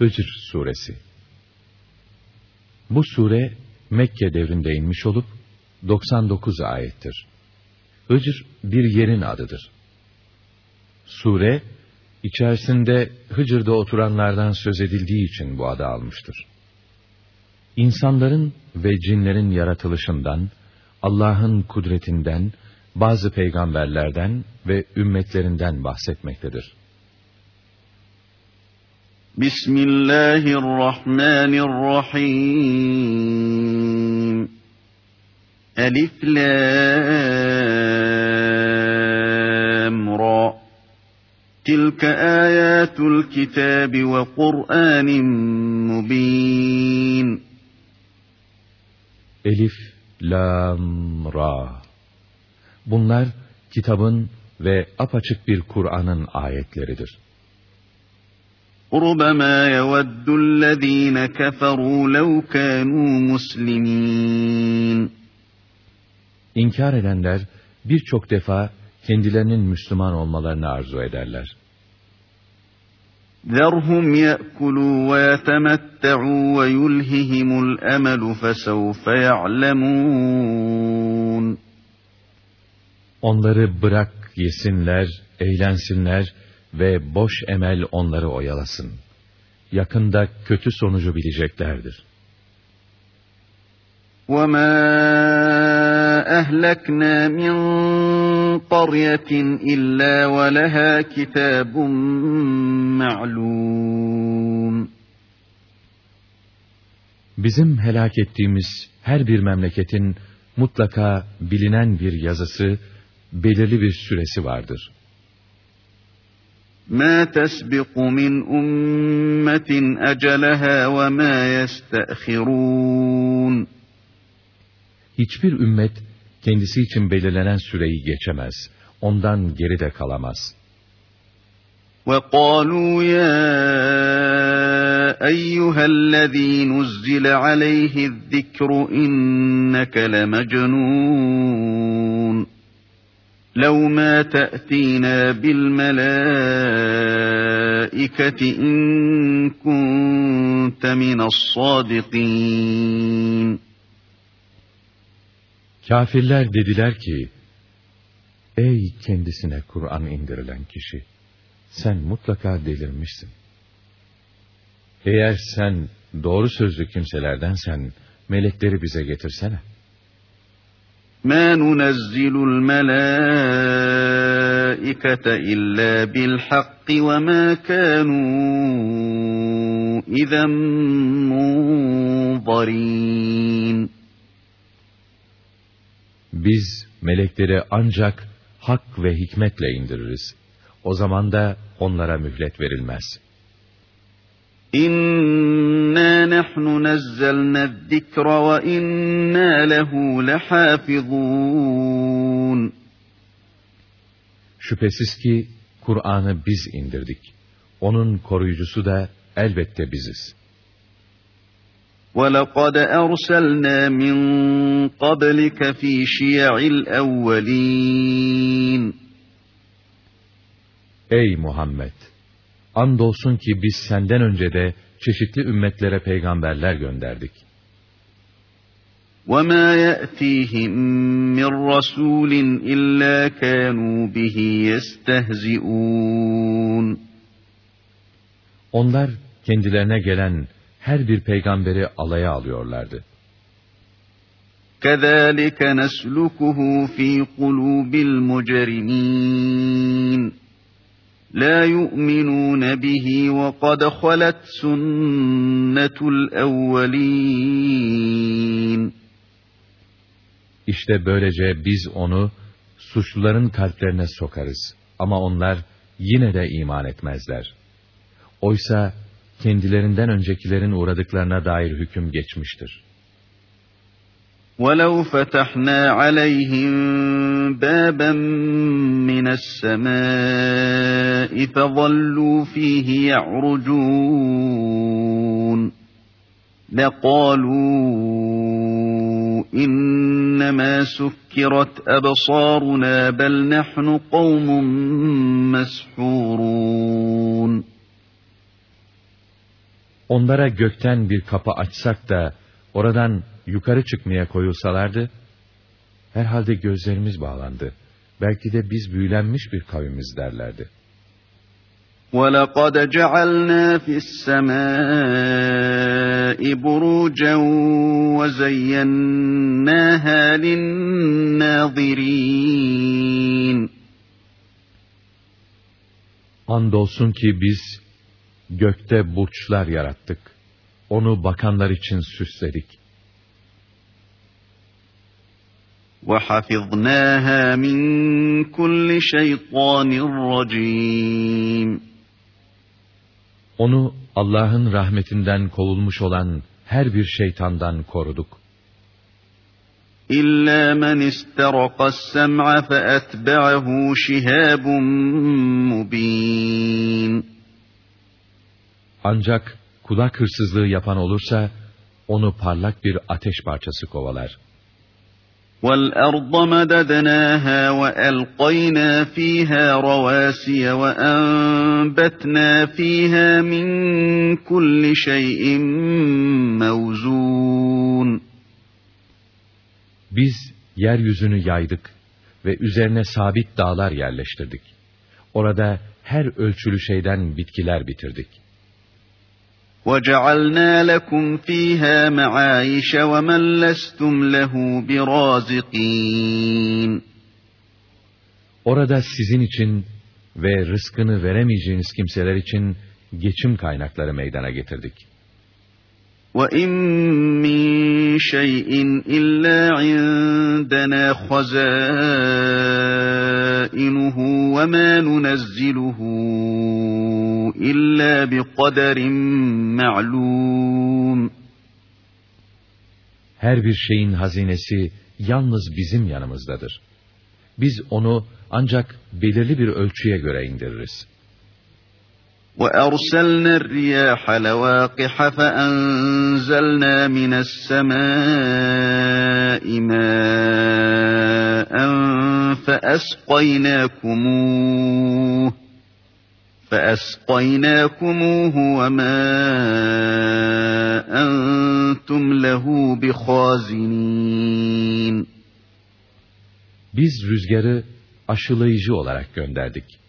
Hicr Suresi Bu sure Mekke devrinde inmiş olup 99 ayettir. Hicr bir yerin adıdır. Sure, içerisinde Hıcır'da oturanlardan söz edildiği için bu adı almıştır. İnsanların ve cinlerin yaratılışından, Allah'ın kudretinden, bazı peygamberlerden ve ümmetlerinden bahsetmektedir. Bismillahirrahmanirrahim. Elif Lam Ra. Tilka ayatul kitabi ve Kur'anin mubin. Elif, Lam, Ra. Bunlar kitabın ve apaçık bir Kur'an'ın ayetleridir. رُبَمَا يَوَدُّ الَّذ۪ينَ كَفَرُوا لَوْ كَانُوا مُسْلِمِينَ İnkar edenler birçok defa kendilerinin Müslüman olmalarını arzu ederler. ذَرْهُمْ يَأْكُلُوا وَيَتَمَتَّعُوا وَيُلْهِهِمُ الْأَمَلُ فَسَوْفَ يَعْلَمُونَ Onları bırak yesinler, eğlensinler ve boş emel onları oyalasın. Yakında kötü sonucu bileceklerdir. وَمَا أَهْلَكْنَا مِنْ قَرْيَةٍ إِلَّا وَلَهَا كِتَابٌ مَعْلُومٌ Bizim helak ettiğimiz her bir memleketin mutlaka bilinen bir yazısı, belirli bir süresi vardır. مَا تَسْبِقُ مِنْ أُمَّةٍ أَجَلَهَا وَمَا يَسْتَأْخِرُونَ Hiçbir ümmet kendisi için belirlenen süreyi geçemez. Ondan geri de kalamaz. وَقَالُوا يَا أَيُّهَا الَّذ۪ي نُزِّلَ عَلَيْهِ الذِّكْرُ اِنَّكَ لَمَجْنُونَ لَوْ مَا تَأْتِينَا بِالْمَلَائِكَةِ إِن كُنْتَ مِنَ الصَّادِقِينَ Kafirler dediler ki, Ey kendisine Kur'an indirilen kişi! Sen mutlaka delirmişsin. Eğer sen doğru sözlü kimselerdensen, melekleri bize getirsene. مَا نُنَزِّلُ الْمَلَائِكَةَ إِلَّا بِالْحَقِّ وَمَا كَانُوا إِذًا مُنظَرِينَ Biz melekleri ancak hak ve hikmetle indiririz. O zaman da onlara mühlet verilmez. İnna nahnu nazzalna zikra ve inna lehu lehafizun. Şüphesiz ki Kur'an'ı biz indirdik. Onun koruyucusu da elbette biziz. وَلَقَدْ أَرْسَلْنَا مِنْ قَبْلِكَ فِي شِيَعِ الْأَوَّلِينَ Ey Muhammed! Andolsun ki biz senden önce de çeşitli ümmetlere peygamberler gönderdik. وَمَا يَأْتِيهِمْ مِنْ رَسُولٍ إِلَّا كَانُوا بِهِ يَسْتَهْزِئُونَ Onlar kendilerine gelen her bir peygamberi alaya alıyorlardı. كَذَٰلِكَ نَسْلُكُهُ ف۪ي قُلُوبِ الْمُجْرِمِينَ لَا يُؤْمِنُونَ بِهِ وَقَدْ خَلَتْ سُنَّةُ الْأَوَّلِينَ İşte böylece biz onu suçluların kalplerine sokarız. Ama onlar yine de iman etmezler. Oysa kendilerinden öncekilerin uğradıklarına dair hüküm geçmiştir. وَلَوْ فَتَحْنَا عَلَيْهِمْ بَابًا مِنَ السَّمَاءِ فَظَلُّوا فِيهِ يَعْرُجُونَ لَقَالُوا إِنَّمَا سُكِّرَتْ أَبْصَارُنَا بَلْ نَحْنُ قَوْمٌ مَسْحُورُونَ Onlara gökten bir kapı açsak da oradan yukarı çıkmaya koyulsalardı, herhalde gözlerimiz bağlandı. Belki de biz büyülenmiş bir kavimiz derlerdi. وَلَقَدْ جَعَلْنَا فِي السَّمَاءِ بُرُوجًا وَزَيَّنَّاهَا لِلنَّاظِرِينَ Andolsun ki biz gökte burçlar yarattık. Onu bakanlar için süsledik. وَحَفِظْنَاهَا مِنْ كُلِّ شَيْطَانٍ رَجِيمٍ Onu Allah'ın rahmetinden kovulmuş olan her bir şeytandan koruduk. İlla men isteraqas sem'a feetba'ahu şihabun mubin. Ancak kulak hırsızlığı yapan olursa onu parlak bir ateş parçası kovalar. وَالْأَرْضَ مَدَدْنَاهَا وَأَلْقَيْنَا فِيهَا رَوَاسِيَ وَأَنبَتْنَا فِيهَا مِنْ كُلِّ شَيْءٍ مَوْزُونٍ Biz yeryüzünü yaydık ve üzerine sabit dağlar yerleştirdik. Orada her ölçülü şeyden bitkiler bitirdik. وَجَعَلْنَا لَكُمْ فِيهَا مَعَايِشَ وَمَنْ لَسْتُمْ لَهُ بِرَازِقِينَ Orada sizin için ve rızkını veremeyeceğiniz kimseler için geçim kaynakları meydana getirdik. وَاِنْ مِنْ شَيْءٍ اِلَّا عِنْدَنَا خَزَائِنُهُ وَمَا نُنَزِّلُهُ illa bi kaderin ma'lum. Her bir şeyin hazinesi yalnız bizim yanımızdadır. Biz onu ancak belirli bir ölçüye göre indiririz. وَأَرْسَلْنَا الرِّيَاحَ لَوَاقِحَ فَأَنْزَلْنَا مِنَ السَّمَاءِ مَاءً فَأَسْقَيْنَاكُمُوهُ فَأَسْقَيْنَاكُمُوهُ وَمَا أَنْتُمْ لَهُ بِخَازِنِينَ Biz rüzgarı aşılayıcı olarak gönderdik.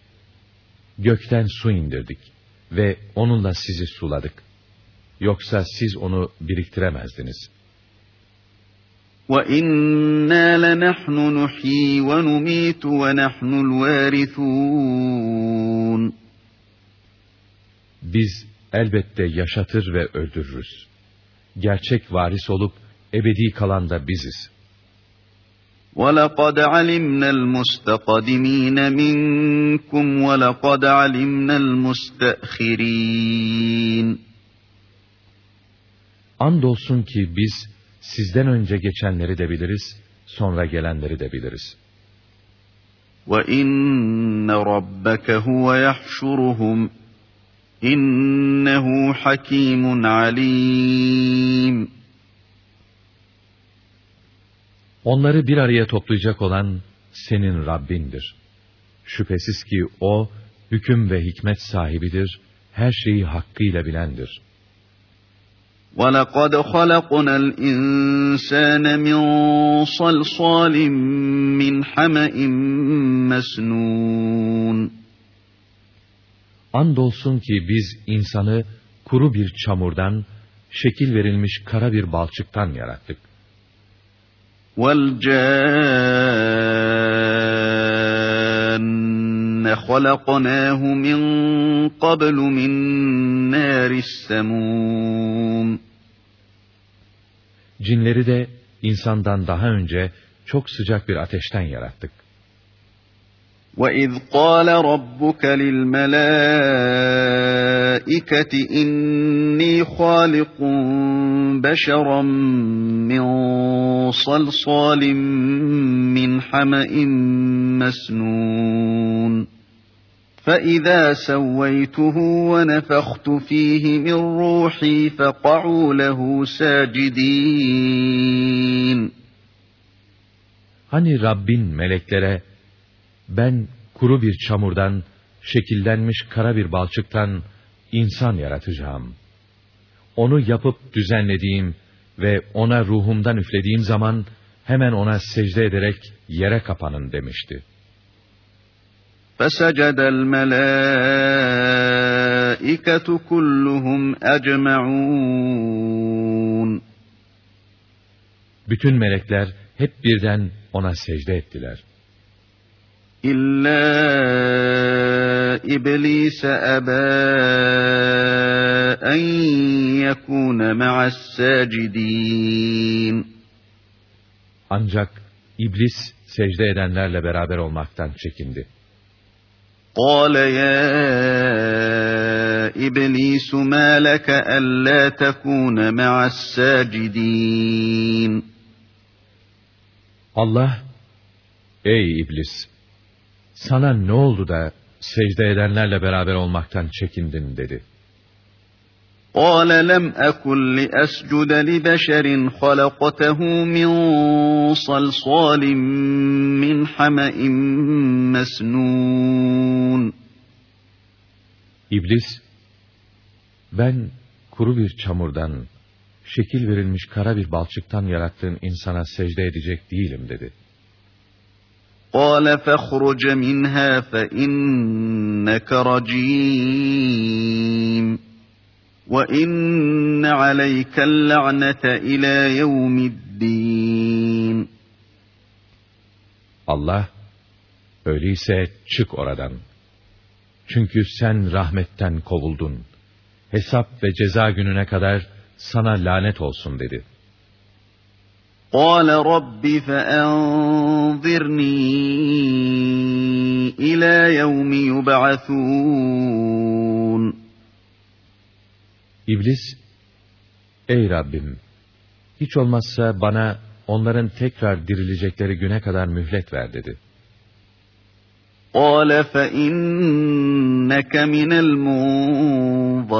Gökten su indirdik ve onunla sizi suladık. Yoksa siz onu biriktiremezdiniz. وَإِنَّا لَنَحْنُ نُحْيِي وَنُمِيتُ وَنَحْنُ الْوَارِثُونَ Biz elbette yaşatır ve öldürürüz. Gerçek varis olup ebedi kalan da biziz. وَلَقَدْ عَلِمْنَا الْمُسْتَقْدِمِينَ مِنْكُمْ وَلَقَدْ عَلِمْنَا الْمُسْتَأْخِرِينَ Andolsun ki biz sizden önce geçenleri de biliriz, sonra gelenleri de biliriz. وَإِنَّ رَبَّكَ هُوَ يَحْشُرُهُمْ İnnehu hakimun alim. Onları bir araya toplayacak olan senin Rabbindir. Şüphesiz ki O, hüküm ve hikmet sahibidir, her şeyi hakkıyla bilendir. وَلَقَدْ خَلَقْنَا الْإِنسَانَ مِنْ صَلْصَالٍ مِنْ حَمَإٍ مَسْنُونَ Andolsun ki biz insanı kuru bir çamurdan, şekil verilmiş kara bir balçıktan yarattık. وَالْجَانَّ خَلَقْنَاهُ مِنْ قَبْلُ مِنْ نَارِ السَّمُومِ Cinleri de insandan daha önce çok sıcak bir ateşten yarattık. وَإِذْ قَالَ رَبُّكَ لِلْمَلَائِكَةِ إِنِّي خَالِقٌ بَشَرًا مِّن صَلْصَالٍ مِّنْ حَمَإٍ مَّسْنُونٍ فَإِذَا سَوَّيْتُهُ وَنَفَخْتُ فِيهِ مِنْ رُوحِي فَقَعُوا لَهُ سَاجِدِينَ Hani Rabbin meleklere ben kuru bir çamurdan, şekillenmiş kara bir balçıktan insan yaratacağım. onu yapıp düzenlediğim ve ona ruhumdan üflediğim zaman hemen ona secde ederek yere kapanın demişti. فَسَجَدَ الْمَلَائِكَةُ كُلُّهُمْ أَجْمَعُونَ Bütün melekler hep birden ona secde ettiler. İlla İblis aba en yekune ma'as sacidin. Ancak iblis secde edenlerle beraber olmaktan çekindi. قال يا إبليس ما لك ألا تكون مع الساجدين Allah, ey iblis, sana ne oldu da secde edenlerle beraber olmaktan çekindin dedi. قال لم أكن لأسجد لبشر خلقته من صلصال من حمأ مسنون İblis, ben kuru bir çamurdan, şekil verilmiş kara bir balçıktan yarattığın insana secde edecek değilim dedi. قال فاخرج منها فإنك رجيم وَإِنَّ عَلَيْكَ اللَّعْنَةَ إِلَى يَوْمِ الدِّينِ Allah, öyleyse çık oradan. Çünkü sen rahmetten kovuldun. Hesap ve ceza gününe kadar sana lanet olsun dedi. قَالَ رَبِّ فَأَنظِرْنِي إِلَى يَوْمِ يُبْعَثُونَ İblis, ey Rabbim, hiç olmazsa bana onların tekrar dirilecekleri güne kadar mühlet ver dedi. قَالَ فَإِنَّكَ مِنَ الْمُنظَرِينَ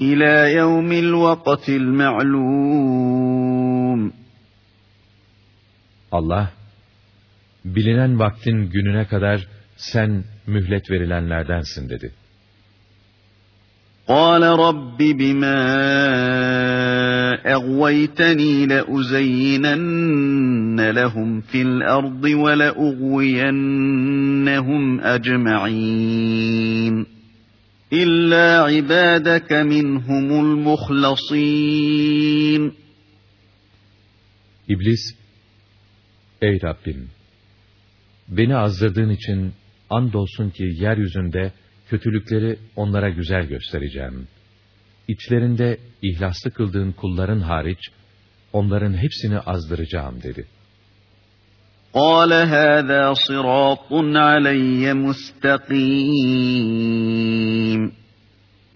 إِلَى يَوْمِ الْوَقْتِ الْمَعْلُومِ Allah, bilinen vaktin gününe kadar sen mühlet verilenlerdensin dedi. قال رب بما أغويتني لأزينن لهم في الأرض ولأغوينهم أجمعين İlla ibadeke minhumul muhlasin. İblis, Ey Rabbim! Beni azdırdığın için andolsun ki yeryüzünde kötülükleri onlara güzel göstereceğim. İçlerinde ihlaslı kıldığın kulların hariç, onların hepsini azdıracağım dedi.'' قال هذا صراط علي مستقيم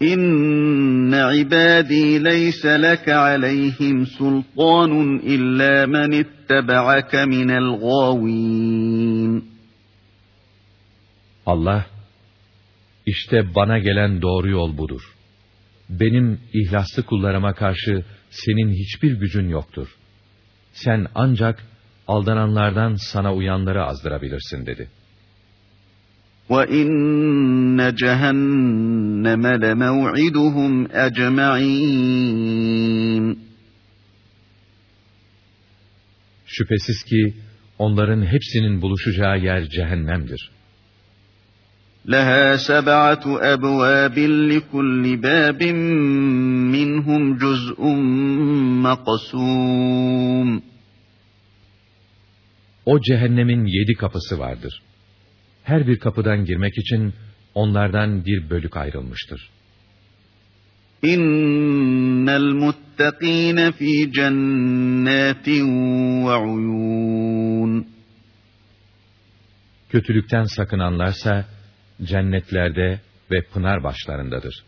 إن عبادي ليس لك عليهم سلطان إلا من اتبعك من الغاوين Allah işte bana gelen doğru yol budur. Benim ihlaslı kullarıma karşı senin hiçbir gücün yoktur. Sen ancak aldananlardan sana uyanları azdırabilirsin dedi. وَإِنَّ جَهَنَّمَ لَمَوْعِدُهُمْ أَجْمَعِينَ Şüphesiz ki onların hepsinin buluşacağı yer cehennemdir. لها سبعة أبواب لكل باب منهم جزء مقسوم O cehennemin yedi kapısı vardır. Her bir kapıdan girmek için onlardan bir bölük ayrılmıştır. İnnel muttakine fi cennetin ve uyun. Kötülükten sakınanlarsa, cennetlerde ve pınar başlarındadır.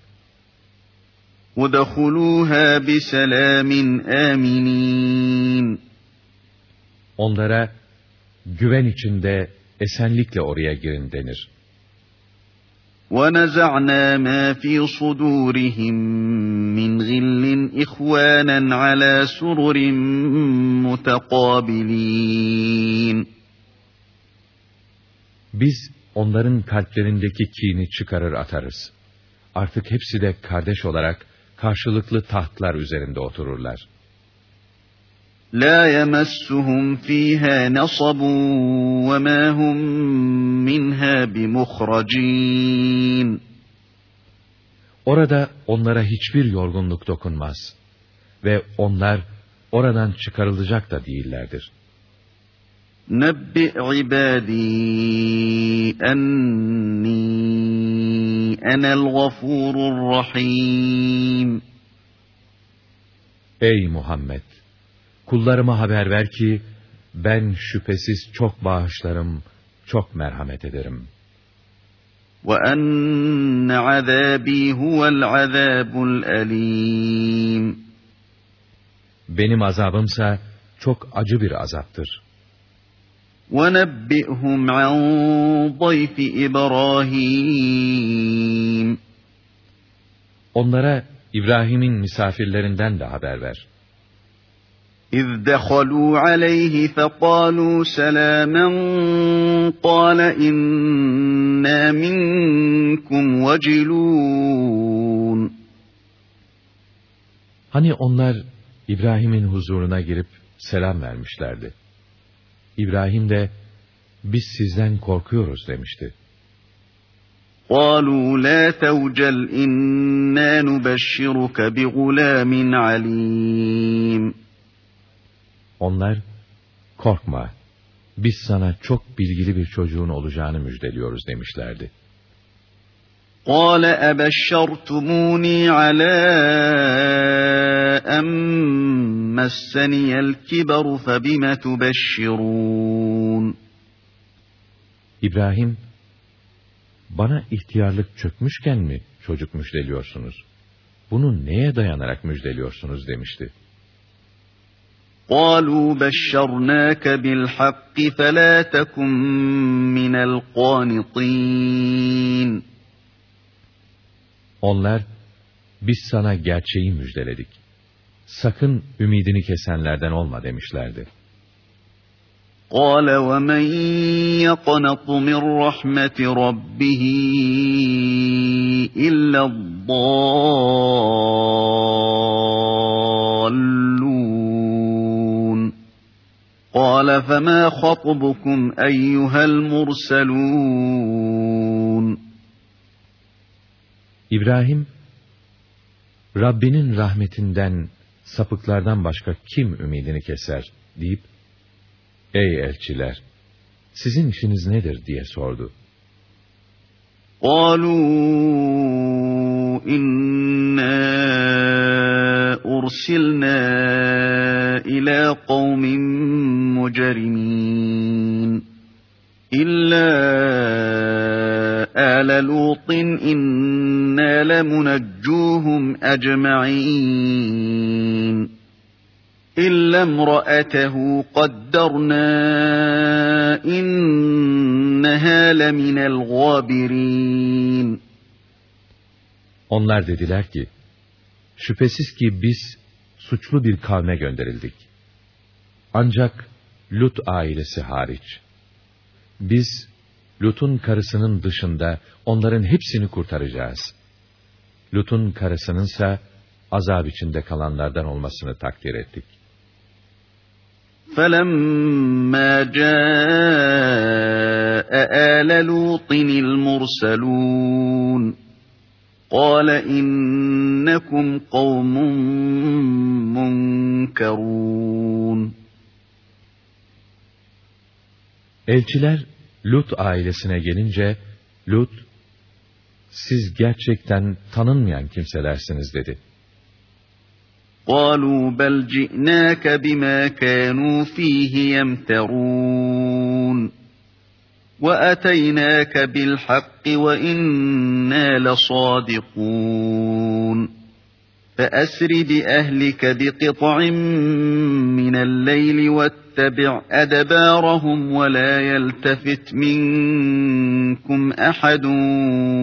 وَدَخُلُوهَا بِسَلَامٍ آمِنِينَ Onlara güven içinde esenlikle oraya girin denir. وَنَزَعْنَا مَا فِي صُدُورِهِمْ مِنْ غِلٍّ إِخْوَانًا عَلَى سُرُرٍ مُتَقَابِلِينَ Biz onların kalplerindeki kini çıkarır atarız. artık hepsi de kardeş olarak karşılıklı tahtlar üzerinde otururlar. La yemessuhum fiha nasabun ve ma hum minha bimuhracin. Orada onlara hiçbir yorgunluk dokunmaz ve onlar oradan çıkarılacak da değillerdir. Nebbi ibadî enni enel gafurur rahim. Ey Muhammed! Kullarıma haber ver ki, ben şüphesiz çok bağışlarım, çok merhamet ederim. وَأَنَّ عَذَابِي هُوَ الْعَذَابُ الْأَلِيمُ Benim azabımsa çok acı bir azaptır. وَنَبِّئْهُمْ عَنْ ضَيْفِ إِبْرَاهِيمَ Onlara İbrahim'in misafirlerinden de haber ver. إذ دخلوا عليه فقالوا سلاما قال إنا منكم وجلون Hani onlar İbrahim'in huzuruna girip selam vermişlerdi. İbrahim de biz sizden korkuyoruz demişti. قالوا لا توجل إنا نبشرك بغلام عليم Onlar, korkma, biz sana çok bilgili bir çocuğun olacağını müjdeliyoruz demişlerdi. قَالَ أَبَشَّرْتُمُونِي عَلَىٰ أَن مَّسَّنِيَ الْكِبَرُ فَبِمَ تُبَشِّرُونَ İbrahim, bana ihtiyarlık çökmüşken mi çocuk müjdeliyorsunuz? Bunu neye dayanarak müjdeliyorsunuz demişti. قالوا بشرناك بالحق فلا تكن من القانطين Onlar, biz sana gerçeği müjdeledik. Sakın ümidini kesenlerden olma demişlerdi. قال ومن يقنط من رحمة ربه إلا الضالون قال فما خطبكم أيها المرسلون İbrahim, Rabbinin rahmetinden, sapıklardan başka kim ümidini keser deyip, Ey elçiler! Sizin işiniz nedir diye sordu. قالوا إنا أرسلنا إلى قوم مجرمين إلا آل لوط إنا لمنجوهم أجمعين إلا امرأته قدرنا إنها لمن الغابرين Onlar dediler ki, şüphesiz ki biz suçlu bir kavme gönderildik. Ancak Lut ailesi hariç. Biz Lut'un karısının dışında onların hepsini kurtaracağız. Lut'un karısınınsa azap içinde kalanlardan olmasını takdir ettik. فَلَمَّا جَاءَ آلَ لُوطٍ الْمُرْسَلُونَ قَالَ إِنَّكُمْ قَوْمٌ مُنْكَرُونَ Elçiler Lut ailesine gelince Lut, siz gerçekten tanınmayan kimselersiniz dedi. قالوا بل جئناك بما كانوا فيه يمترون واتيناك بالحق وانا لصادقون فاسر باهلك بقطع من الليل واتبع ادبارهم ولا يلتفت منكم احد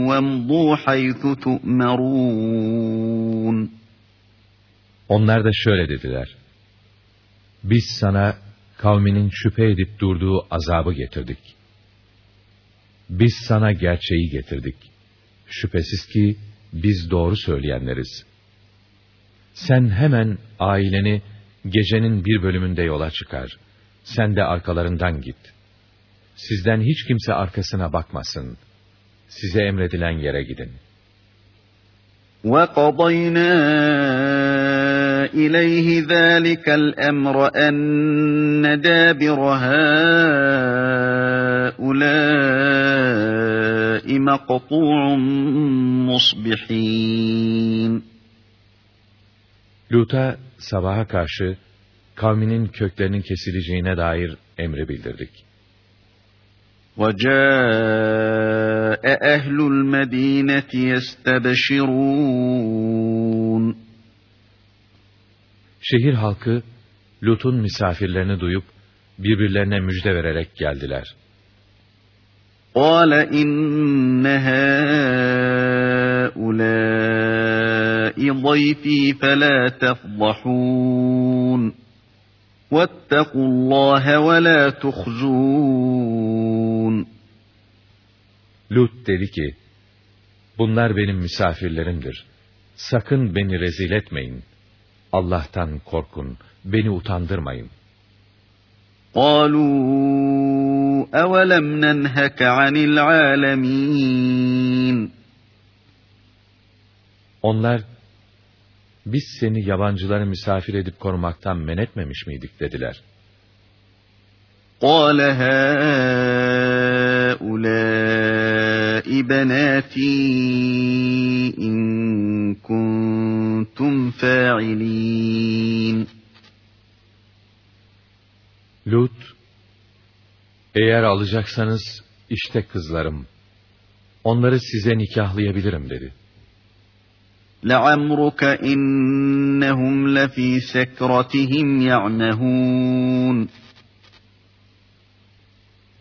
وامضوا حيث تؤمرون Onlar da şöyle dediler. Biz sana kavminin şüphe edip durduğu azabı getirdik. Biz sana gerçeği getirdik. Şüphesiz ki biz doğru söyleyenleriz. Sen hemen aileni gecenin bir bölümünde yola çıkar. Sen de arkalarından git. Sizden hiç kimse arkasına bakmasın. Size emredilen yere gidin. وَقَضَيْنَا إِلَيْهِ ذَٰلِكَ الْأَمْرَ أَنَّ دَابِرَ هَٰؤُلَاءِ مَقْطُوعٌ مُصْبِحِينَ Lut'a sabaha karşı kavminin köklerinin kesileceğine dair emri bildirdik. وَجَاءَ أَهْلُ الْمَد۪ينَةِ يَسْتَبَشِرُونَ Şehir halkı, Lut'un misafirlerini duyup, birbirlerine müjde vererek geldiler. قَالَ اِنَّ هَٰؤُلَاءِ ضَيْفِي فَلَا تَفْضَحُونَ وَاتَّقُوا اللّٰهَ وَلَا تُخْزُونَ Lut dedi ki, Bunlar benim misafirlerimdir. Sakın beni rezil etmeyin. Allah'tan korkun, beni utandırmayın. قَالُوا أَوَلَمْ نَنْهَكَ عَنِ الْعَالَمِينَ Onlar, biz seni yabancıları misafir edip korumaktan men etmemiş miydik dediler. قَالَ هَٰؤُلَاءِ بَنَاتِي إِن كُنتُمْ فَاعِلِينَ Lut, eğer alacaksanız işte kızlarım. Onları size nikahlayabilirim dedi. لَعَمْرُكَ إِنَّهُمْ لَفِي سَكْرَتِهِمْ يَعْمَهُونَ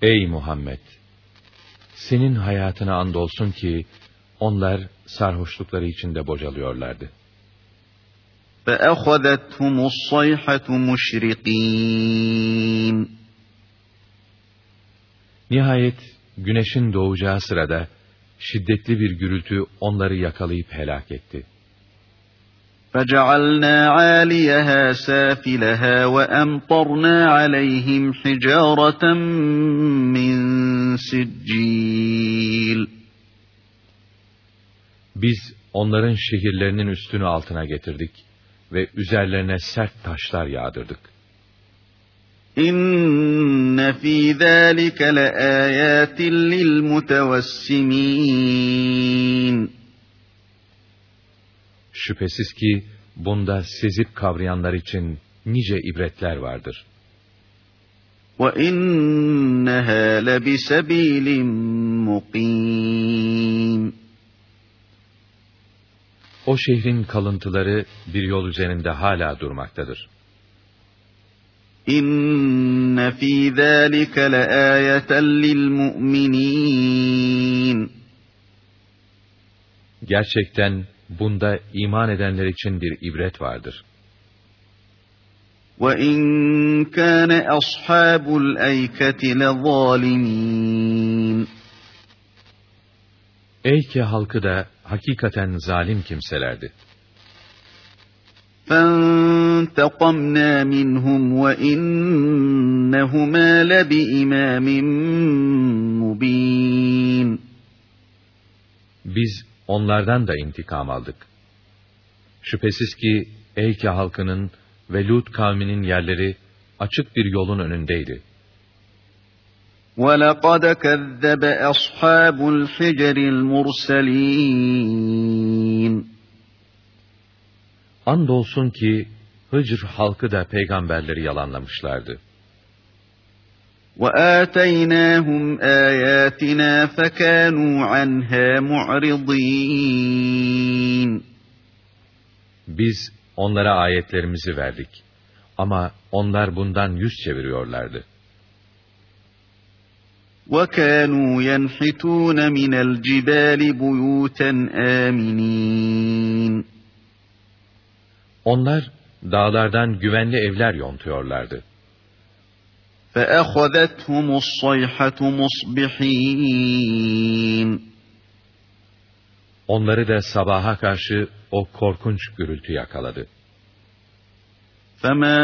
Ey Muhammed! Senin hayatına andolsun ki, onlar sarhoşlukları içinde bocalıyorlardı. فَأَخَذَتْهُمُ الصَّيْحَةُ مُشْرِقِينَ Nihayet güneşin doğacağı sırada şiddetli bir gürültü onları yakalayıp helak etti. فَجَعَلْنَا عَالِيَهَا سَافِلَهَا وَأَمْطَرْنَا عَلَيْهِمْ حِجَارَةً مِّن سِجِّيلٍ Biz onların şehirlerinin üstünü altına getirdik ve üzerlerine sert taşlar yağdırdık. İnne fî zâlike leâyâtin lilmutevessimîn. Şüphesiz ki bunda sezip kavrayanlar için nice ibretler vardır. وَإِنَّهَا لَبِسَب۪يلٍ مُقِيمٍ O şehrin kalıntıları bir yol üzerinde hala durmaktadır. İnne fî zâlike leâyeten lilmu'minîn. Gerçekten bunda iman edenler için bir ibret vardır. وَاِنْ كَانَ أَصْحَابُ الْاَيْكَةِ لَظَالِمِينَ Eyke halkı da hakikaten zalim kimselerdi. فَانْتَقَمْنَا مِنْهُمْ وَاِنَّهُمَا لَبِإِمَامٍ مُب۪ينٍ Biz onlardan da intikam aldık. Şüphesiz ki Eyke halkının ve Lut kavminin yerleri açık bir yolun önündeydi. وَلَقَدْ كَذَّبَ أَصْحَابُ الْحِجْرِ الْمُرْسَلِينَ Andolsun ki Hıcr halkı da peygamberleri yalanlamışlardı. وَآتَيْنَاهُمْ آيَاتِنَا فَكَانُوا عَنْهَا مُعْرِضِينَ Biz onlara ayetlerimizi verdik. Ama onlar bundan yüz çeviriyorlardı. وَكَانُوا يَنْحِتُونَ مِنَ الْجِبَالِ بُيُوتًا آمِنِينَ Onlar dağlardan güvenli evler yontuyorlardı. فَأَخَذَتْهُمُ الصَّيْحَةُ مُصْبِحِينَ Onları da sabaha karşı o korkunç gürültü yakaladı. فَمَا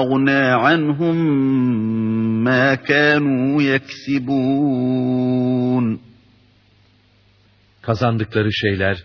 أَغْنَى عَنْهُمْ مَا كَانُوا يَكْسِبُونَ Kazandıkları şeyler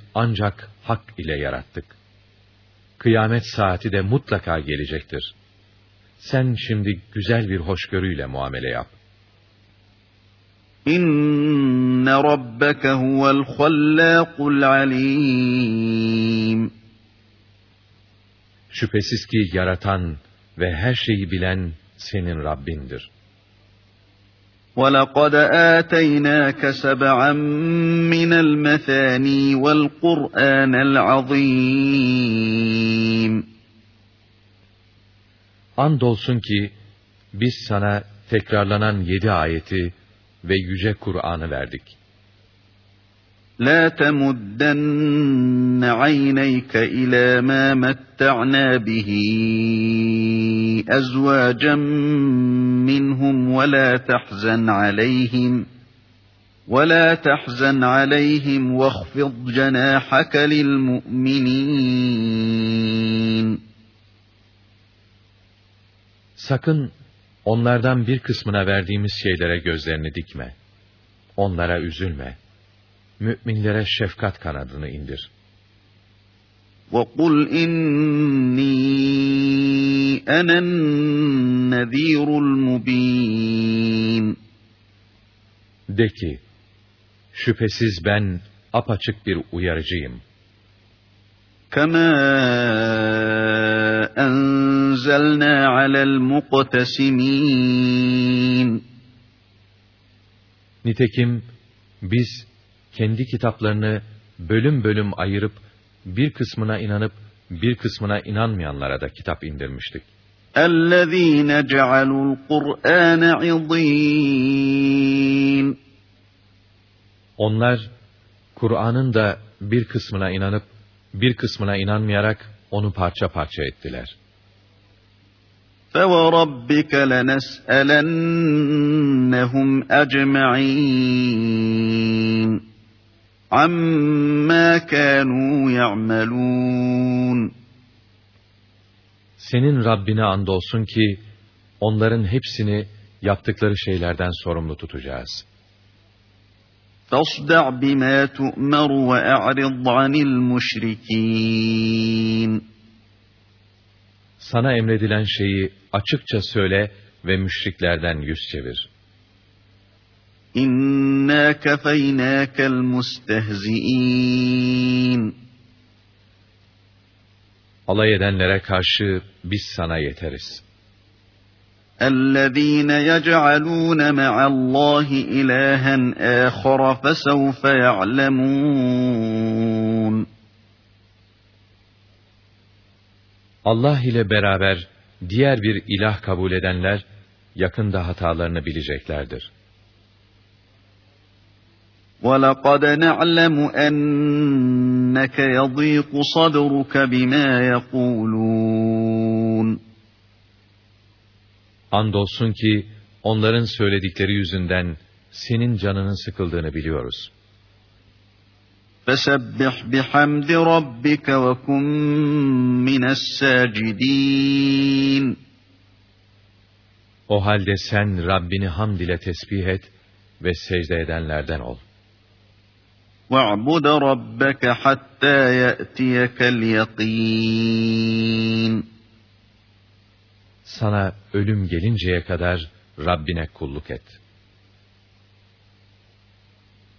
ancak hak ile yarattık. Kıyamet saati de mutlaka gelecektir. Sen şimdi güzel bir hoşgörüyle muamele yap. İnne rabbeke huvel hallâkul alim. Şüphesiz ki yaratan ve her şeyi bilen senin Rabbindir. وَلَقَدْ آتَيْنَاكَ سَبْعًا مِنَ الْمَثَانِي وَالْقُرْآنَ الْعَظِيمِ Andolsun ki biz sana tekrarlanan yedi ayeti ve yüce Kur'an'ı verdik. لا تمدن عينيك إلى ما متعنا به أزواجا منهم ولا تحزن عليهم ولا تحزن عليهم واخفض جناحك للمؤمنين Sakın onlardan bir kısmına verdiğimiz şeylere gözlerini dikme. Onlara üzülme müminlere şefkat kanadını indir. وَقُلْ إِنِّي أَنَا النَّذ۪يرُ الْمُب۪ينَ De ki, şüphesiz ben apaçık bir uyarıcıyım. كَمَا أَنْزَلْنَا عَلَى الْمُقْتَسِمِينَ Nitekim biz kendi kitaplarını bölüm bölüm ayırıp bir kısmına inanıp bir kısmına inanmayanlara da kitap indirmiştik. اَلَّذ۪ينَ جَعَلُوا الْقُرْآنَ عِض۪ينَ Onlar, Kur'an'ın da bir kısmına inanıp, bir kısmına inanmayarak onu parça parça ettiler. فَوَرَبِّكَ لَنَسْأَلَنَّهُمْ أَجْمَعِينَ amma kanu ya'malun. Senin Rabbine andolsun ki onların hepsini yaptıkları şeylerden sorumlu tutacağız. Fasda' bima tu'mar ve a'rid 'anil müşrikîn. Sana emredilen şeyi açıkça söyle ve müşriklerden yüz çevir. İnna kefeynâkel mustehzi'in. Alay edenlere karşı biz sana yeteriz. اَلَّذ۪ينَ يَجْعَلُونَ مَعَ اللّٰهِ اِلَٰهًا آخَرَ فَسَوْفَ يَعْلَمُونَ Allah ile beraber diğer bir ilah kabul edenler yakında hatalarını bileceklerdir. وَلَقَدْ نَعْلَمُ أَنَّكَ يَضِيقُ صَدْرُكَ بِمَا يَقُولُونَ Andolsun ki onların söyledikleri yüzünden senin canının sıkıldığını biliyoruz. فَسَبِّحْ بِحَمْدِ رَبِّكَ وَكُنْ مِنَ السَّاجِدِينَ O halde sen Rabbini hamd ile tesbih et ve secde edenlerden ol. وَاعْبُدْ رَبَّكَ حَتَّى يَأْتِيَكَ الْيَقِينَ Sana ölüm gelinceye kadar Rabbine kulluk et.